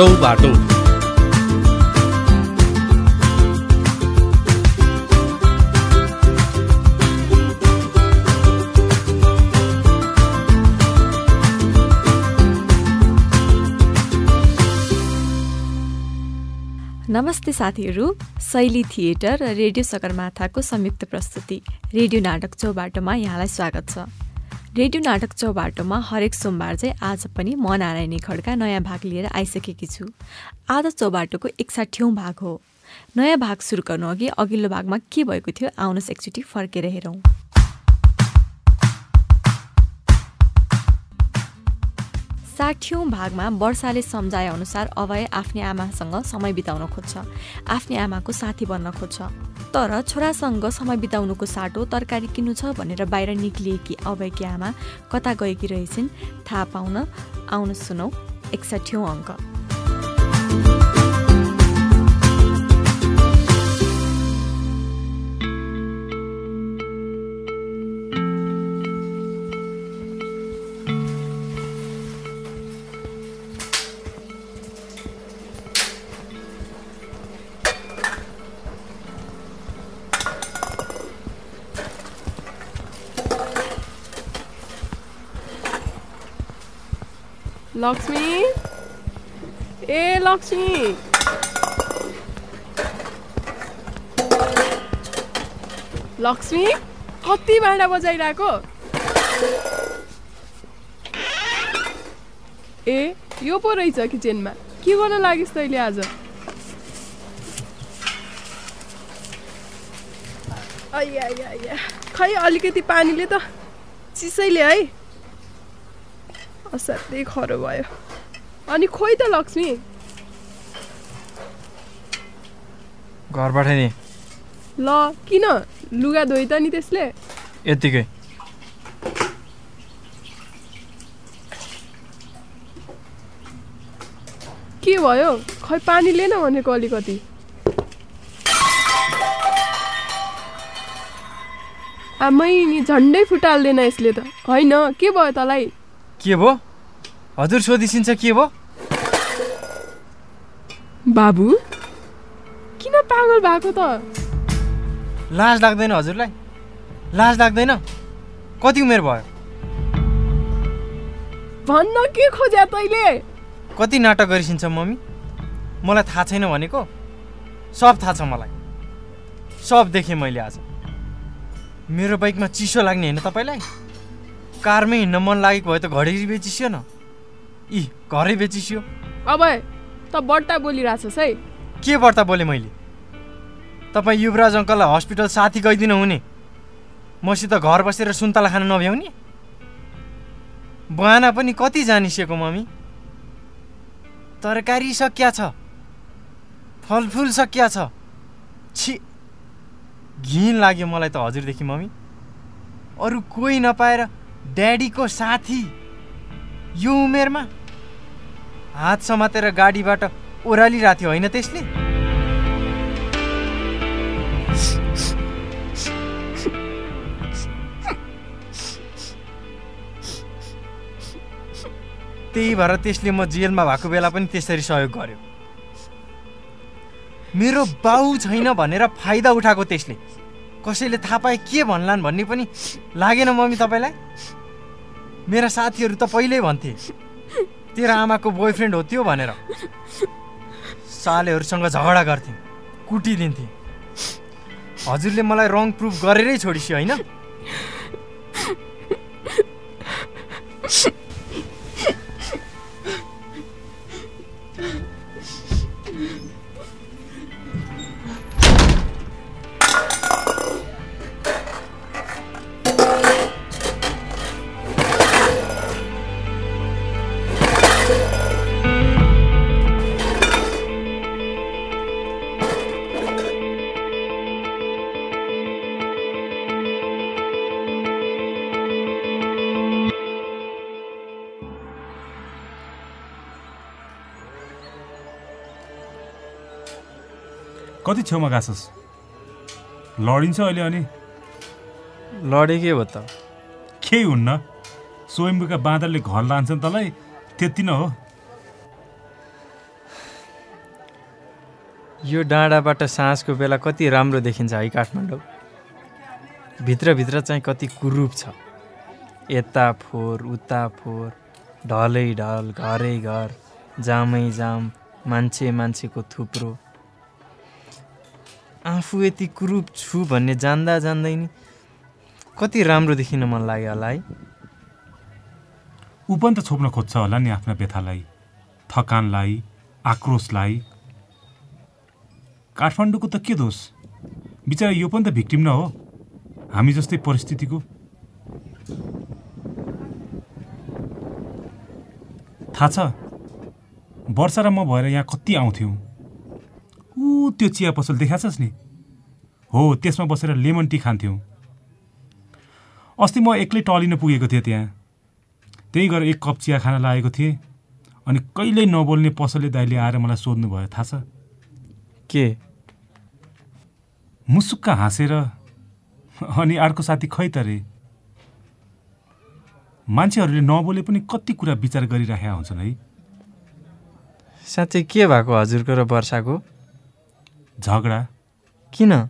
चौबाटो नमस्ते साथीहरू शैली थिएटर र रेडियो सगरमाथाको संयुक्त प्रस्तुति रेडियो नाटक चौबाटोमा यहाँलाई स्वागत छ। रेडियो नाटक चौबाटोमा हरेक सोमबार चाहिँ आज पनि म नारायणी खड्का नयाँ भाग लिएर आइसकेकी छु। आज चौबाटोको एकसाठौँ भाग हो। नयाँ भाग सुरु गर्नु अघि अघिल्लो भागमा के भएको थियो आउनुहोस् एकचोटि फर्केर हेरौँ। साठौँ भागमा वर्षाले सम्झाए अनुसार अभय आफ्नै आमासँग समय बिताउन खोज्छ। आफ्नै आमाको साथी बन्न खोज्छ। तर छोरासँग समय बिताउनुको साटो तरकारी किन्नु छ भनेर बाहिर निक्लिएकी आमा कता गएकी रहेछन् थाहा पाउन आउनु सुनौ एकसठौँ अङ्क। लक्ष्मी? ए लक्ष्मी! लक्ष्मी कति भाँडा बजाइरहेको? ए यो पो रहेछ किचनमा। के गर्न लागिस् तैँले आज? खै अलिकति पानीले त चिसैले है। असाध्यै खरो भयो अनि खोइ त लक्ष्मी घरबाट नि ल किन लुगा धोइ त नि त्यसले यत्तिकै के भयो खै पानी लिएन भनेको अलिकति आमै नि झन्डै फुटाल्दैन यसले त होइन के भयो तँलाई के भयो? हजुर सोधिसिन्छ के भयो? बाबु? किन पागल भएको त? लाज लाग्दैन हजुरलाई? लाज लाग्दैन? कति उमेर भयो? भन्न के खोज्या तैँले? कति नाटक गरिसिन्छ मम्मी? मलाई थाहा छैन भनेको? सब थाहा छ मलाई। सब देखेँ मैले आज। मेरो बाइकमा चिसो लाग्ने होइन तपाईँलाई? कारमै हिँड्न मन लागेको भए त घडी बेचिसियो न। इ घरै बेचिसियो। अब त बट्टा बोलिरहेछस् है। के व्रता बोलेँ मैले? तपाईँ युवराज अङ्कललाई हस्पिटल साथी गइदिनु हुने। मसित घर बसेर सुन्तला खान नभ्याउने? बहाना पनि कति जानिसिएको मम्मी? तरकारी सकिया छ। फलफुल सकिया छ। छि। घिन लाग्यो मलाई त हजुरदेखि मम्मी। अरू कोही नपाएर ड्याडीको साथी। यो उमेरमा? हात समातेर गाडीबाट ओह्रालिरहेको थियो होइन त्यसले? त्यही भएर त्यसले म जेलमा भएको बेला पनि त्यसरी सहयोग गर्यो। मेरो बाउ छैन भनेर फाइदा उठाएको त्यसले। कसैले थाहा पाए के भन्लान् भन्ने पनि लागेन मम्मी तपाईँलाई। मेरा साथीहरू त पहिल्यै भन्थे तेरो आमाको बोयफ्रेन्ड हो त्यो भनेर। सालेहरूसँग झगडा गर्थे कुटिदिन्थे। हजुरले मलाई रङ प्रुफ गरेरै छोडिसियो होइन? कति छेउमा गाछस् लडिन्छ अहिले अनि? लडे के भयो त। केही हुन्न। स्वयम्भूका बाँदरले घर लान्छन् तँलाई त्यति न हो। यो डाँडाबाट साँझको बेला कति राम्रो देखिन्छ है काठमाडौँ। भित्रभित्र चाहिँ कति कुरूप छ। यता फोहोर उता फोहोर ढलै ढल घरै घर जामै जाम मान्छे मान्छेको थुप्रो। आफू यति कुरूप छु भन्ने जान्दा जान्दै नि। कति राम्रो देखिन मन लाग्यो होला है। ऊ पनि त छोप्न खोज्छ होला नि आफ्ना व्यथालाई थकानलाई आक्रोशलाई। काठमाडौँको त के दोष? बिचरा यो पनि त भिक्टिम न हो। हामी जस्तै परिस्थितिको। थाहा छ वर्षा र म भएर यहाँ कति आउँथ्यौँ। त्यो चिया पसल देखाछस् नि। हो त्यसमा बसेर लेमन टी खान्थ्यौँ। अस्ति म एक्लै टलिन पुगेको थिएँ त्यहाँ। त्यही गरेर एक कप चिया खान लागेको थिएँ अनि कहिल्यै नबोल्ने पसलले दाइले आएर मलाई सोध्नु भयो थाहा छ? के? मुसुक्क हाँसेर अनि अर्को साथी खै त रे? मान्छेहरूले नबोले पनि कति कुरा विचार गरिराखेका हुन्छन् है। साँच्चै के भएको हजुरको र वर्षाको? झगडा? किन?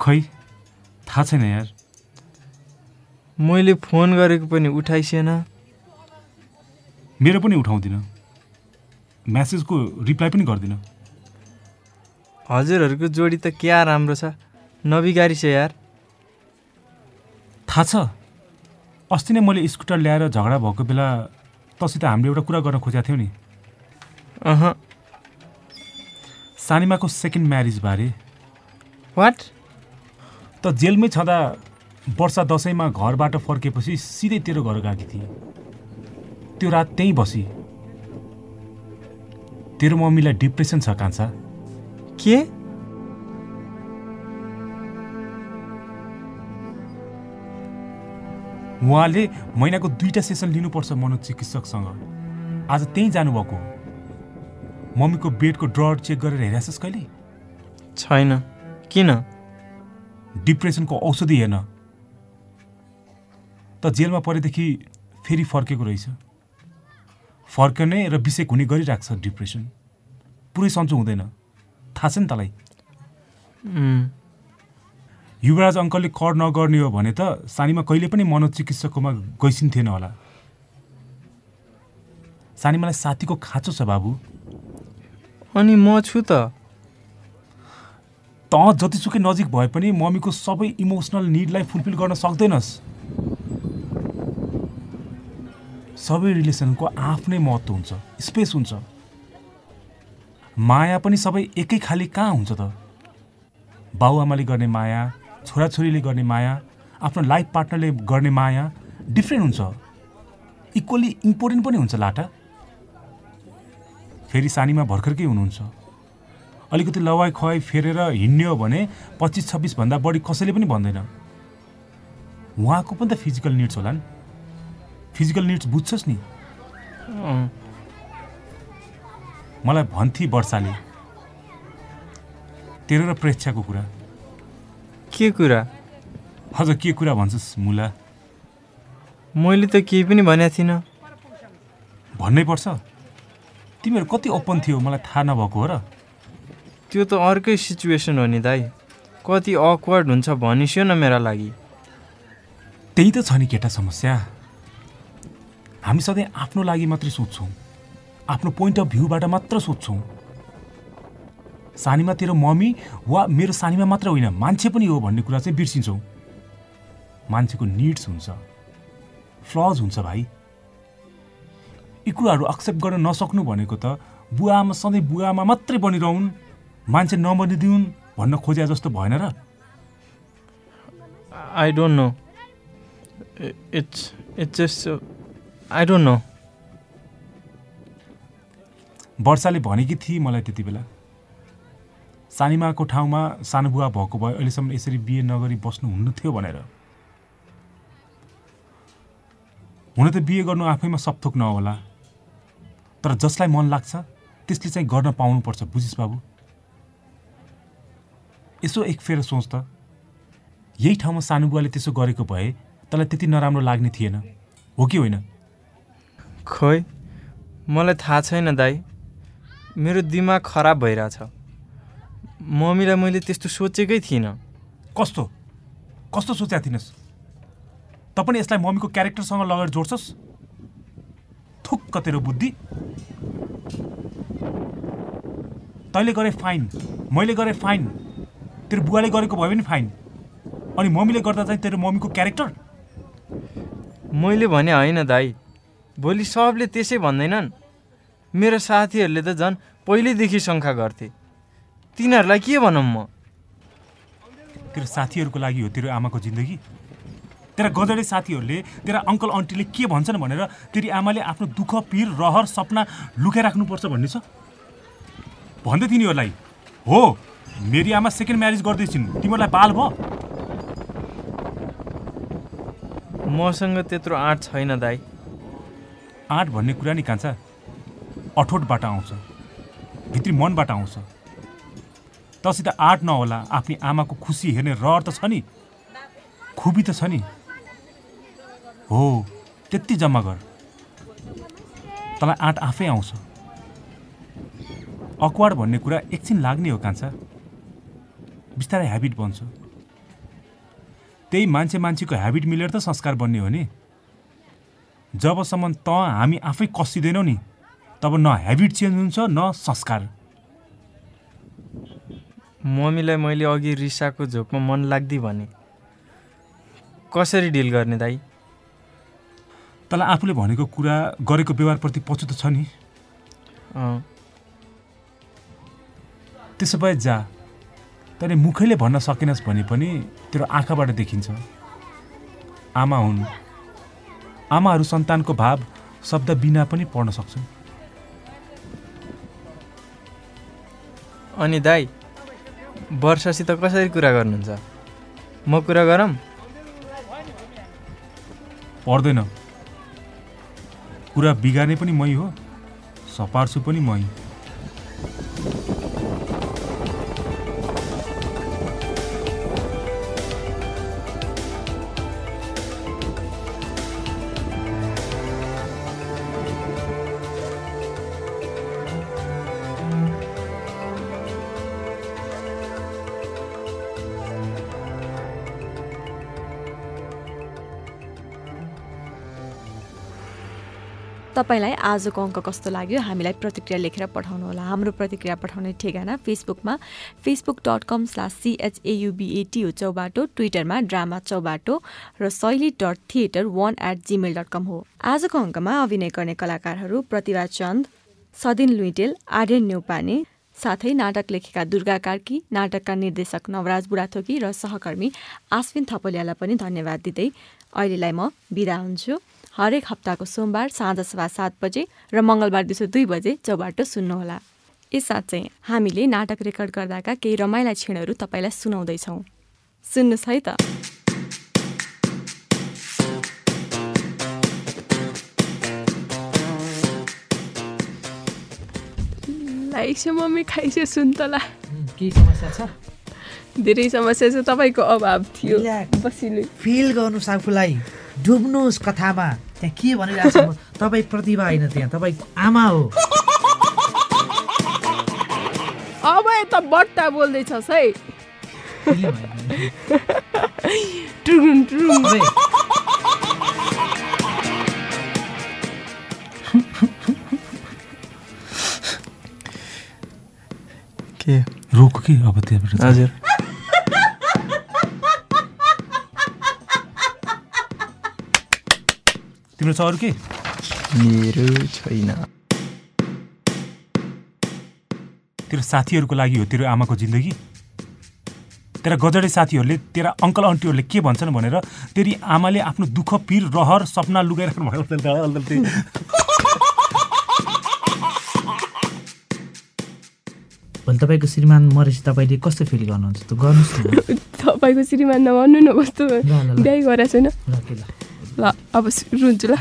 खै थाहा छैन यार। मैले फोन गरेको पनि उठाइसेन। मेरो पनि उठाउँदिनँ। म्यासेजको रिप्लाई पनि गर्दिनँ। हजुरहरूको जोडी त क्या राम्रो छ। नबिगारिस यार। थाहा छ। अस्ति नै मैले स्कुटर ल्याएर झगडा भएको बेला तसित हामीले एउटा कुरा गर्न खोजेका थियौँ नि। सानिमाको सेकेन्ड म्यारिजबारे वाट त जेलमै छँदा वर्षा दसैँमा घरबाट फर्केपछि सिधै तेरो घर गएकी थिए। त्यो रात त्यहीँ बसी। तेरो मम्मीलाई डिप्रेसन छ कान्छा। के? उहाँले महिनाको दुईवटा सेसन लिनुपर्छ मनोचिकित्सकसँग। आज त्यहीँ जानुभएको हो। मम्मीको बेडको ड्रर चेक गरेर हेरेछस् कहिले? छैन। किन? डिप्रेसनको औषधि हेर्न। त जेलमा परेदेखि फेरि फर्केको रहेछ। फर्कने र बिसेक हुने गरिरहेको छ डिप्रेसन। पुरै सन्चो हुँदैन। थाहा छ नि तँलाई? युवराज अङ्कलले कर नगर्ने हो भने त सानीमा कहिले पनि मनोचिकित्सककोमा गइसिन्थेन होला। सानीमालाई साथीको खाँचो छ बाबु। अनि म छु त। त जतिसुकै नजिक भए पनि मम्मीको सबै इमोसनल निडलाई फुलफिल गर्न सक्दैनस्। सबै रिलेसनको आफ्नै महत्त्व हुन्छ स्पेस हुन्छ। माया पनि सबै एकै खाले कहाँ हुन्छ त? बाउआमाले गर्ने माया छोराछोरीले गर्ने माया आफ्नो लाइफ पार्टनरले गर्ने माया डिफ्रेन्ट हुन्छ। इक्वली इम्पोर्टेन्ट पनि हुन्छ लाटा। फेरि सानीमा भर्खरकै हुनुहुन्छ। अलिकति लवाई खुवाई फेरेर हिँड्ने हो भने पच्चिस छब्बिसभन्दा बढी कसैले पनि भन्दैन। उहाँको पनि त फिजिकल निड्स होला नि फिजिकल निड्स बुझ्छस् नि। मलाई भन्थे वर्षाले। तेरो र प्रेक्षाको कुरा। के कुरा? अझ के कुरा भन्छस् मुला? मैले त केही पनि भनेको थिइनँ। भन्नै पर्छ। तिमीहरू कति ओपन थियो? मलाई थाहा नभएको हो र। त्यो त अर्कै सिचुएसन हो नि दाइ कति अक्वर्ड हुन्छ भनिस्यो न मेरा लागि। त्यही त छ नि केटा समस्या। हामी सधैँ आफ्नो लागि मात्रै सोध्छौँ। आफ्नो पोइन्ट अफ भ्यूबाट मात्र सोध्छौँ। सानीमा तेरो मम्मी वा मेरो सानीमा मात्र होइन मान्छे पनि हो भन्ने कुरा चाहिँ बिर्सिन्छौँ। मान्छेको निड्स हुन्छ। फ्लज हुन्छ भाइ। यी कुराहरू एक्सेप्ट गर्न नसक्नु भनेको त बुवा आमा सधैँ बुवा आमा मात्रै बनिरहन् मान्छे नबनिदिउन् भन्न खोजे जस्तो भएन र। I don't know it's it's just I don't know वर्षाले भनेकी थिए मलाई त्यति बेला। सानीमाको ठाउँमा सानो बुवा भएको भए अहिलेसम्म यसरी बिहे नगरी बस्नु थियो भनेर। हुन त बिहे गर्नु आफैमा सपथोक नहोला। तर जसलाई मन लाग्छ त्यसले चाहिँ गर्न पाउनुपर्छ बुझिस् बाबु यसो एक फेर सोच त। यही ठाउँमा सानो बुवाले त्यसो गरेको भए तँलाई त्यति नराम्रो लाग्ने थिएन हो कि होइन? खै मलाई थाहा छैन दाई। मेरो दिमाग खराब भइरहेछ। मम्मीलाई मैले त्यस्तो सोचेकै थिइनँ। कस्तो? कस्तो सोचेका थिइनस्? त पनि यसलाई मम्मीको क्यारेक्टरसँग लगेर जोड्छस्? थुक्क तेरो बुद्धि। तैँले गरे फाइन मैले गरेँ फाइन तेरो बुवाले गरेको भयो भने फाइन अनि मम्मीले गर्दा चाहिँ तेरो मम्मीको क्यारेक्टर मैले भने होइन दाई भोलि सबले त्यसै भन्दैनन्। मेरो साथीहरूले त झन् पहिल्यैदेखि शङ्का गर्थे। तिनीहरूलाई के भनौँ म? तेरो साथीहरूको लागि हो तेरो आमाको जिन्दगी। तेरा गजडे साथीहरूले तेरा अङ्कल आन्टीले के भन्छन् भनेर तेरी आमाले आफ्नो दुःख पिर रहर सपना लुकाइराख्नुपर्छ भन्ने छ? भन्दै तिनीहरूलाई हो मेरी आमा सेकेन्ड म्यारेज गर्दैछिन् तिमीहरूलाई बाल भयो मसँग त्यत्रो आँट छैन दाई। आँट भन्ने कुरा नि कान्छा अठोटबाट आउँछ भित्री मनबाट आउँछ। तसित आँट नहोला आफ्नी आमाको खुसी हेर्ने रहर त छ नि खुबी त छ नि। हो त्यति जम्मा गर। तँलाई आँट आफै आउँछ। अक्वाड भन्ने कुरा एकछिन लाग्ने हो कान्छा। बिस्तारै ह्याबिट बन्छ। त्यही मान्छे मान्छेको ह्याबिट मिलेर त संस्कार बन्ने हो नि। जबसम्म त हामी आफै कसिँदैनौ नि तब न ह्याबिट चेन्ज हुन्छ न संस्कार। मम्मीलाई मैले अघि रिसाको झोकमा मन लाग्दी भने कसरी डिल गर्ने दाई? तँलाई आफूले भनेको कुरा गरेको व्यवहारप्रति पछुतो छ नि? त्यसो भए जा। तैँले मुखैले भन्न सकेनस् भने पनि तेरो आँखाबाट देखिन्छ। आमा हुन्। आमाहरू सन्तानको भाव शब्द बिना पनि पढ्न सक्छन्। अनि दाई वर्षासित कसरी कुरा गर्नुहुन्छ? म कुरा गरौँ? पर्दैन। कुरा बिगार्ने पनि मै हो सपार्छु पनि मै। तपाईँलाई आजको अङ्क कस्तो लाग्यो? हामीलाई प्रतिक्रिया लेखेर पठाउनुहोला हाम्रो प्रतिक्रिया पठाउने ठेगाना फेसबुकमा Facebook dot com slash CHAUBAT Chaubato. ट्विटरमा ड्रामा चौबाटो। र Shaili dot theatre one at Gmail dot com हो। आजको अङ्कमा अभिनय गर्ने कलाकारहरू प्रतिभा चन्द सदिन लुइटेल आर्यन न्यौपाने साथै नाटक लेखेका दुर्गा कार्की नाटकका निर्देशक नवराज बुढाथोकी र सहकर्मी आश्विन थपलियालाई पनि धन्यवाद दिँदै अहिलेलाई म बिदा हुन्छु। हरेक हप्ताको सोमबार साँझ सभा सात बजे र मङ्गलबार दिउँसो दुई बजे चौबाटो सुन्नुहोला। यससाथ चाहिँ हामीले नाटक रेकर्ड गर्दाका केही रमाइला क्षणहरू तपाईँलाई सुनाउँदैछौँ। सुन्नुहोस् है त लाइक मम्मी खाइसे सुन्तला। केही समस्या छ? धेरै समस्या छ तपाईँको अभाव थियो। बसिलो फिल गर्नुहोस् आफूलाई। डुब्नुहोस् कथामा। त्यहाँ के भनिरहेको छ तपाईँ प्रतिभा होइन त्यहाँ। तपाईँको आमा हो। अब यता बट्टा बोल्दैछस् है तपाईँ के? रोक कि? अब त्यहाँबाट। हजुर। तिम्रो छ अरू के? मेरो छैन। तेरो साथीहरूको लागि हो तेरो आमाको जिन्दगी? तेरा गजडे साथीहरूले तेरा अङ्कल आन्टीहरूले के भन्छन् भनेर तेरी आमाले आफ्नो दुःख पिर रहर सपना लुगाइराख्नु भएको भोलि तपाईँको श्रीमान मरेपछि तपाईँले कस्तो फिल गर्नुहुन्छ? त गर्नुहोस् न। तपाईँको श्रीमान नभन्नु न कस्तो ल, ल, ल। बिहा गरेको छैन। ल के ल ल अब रुन्छु ल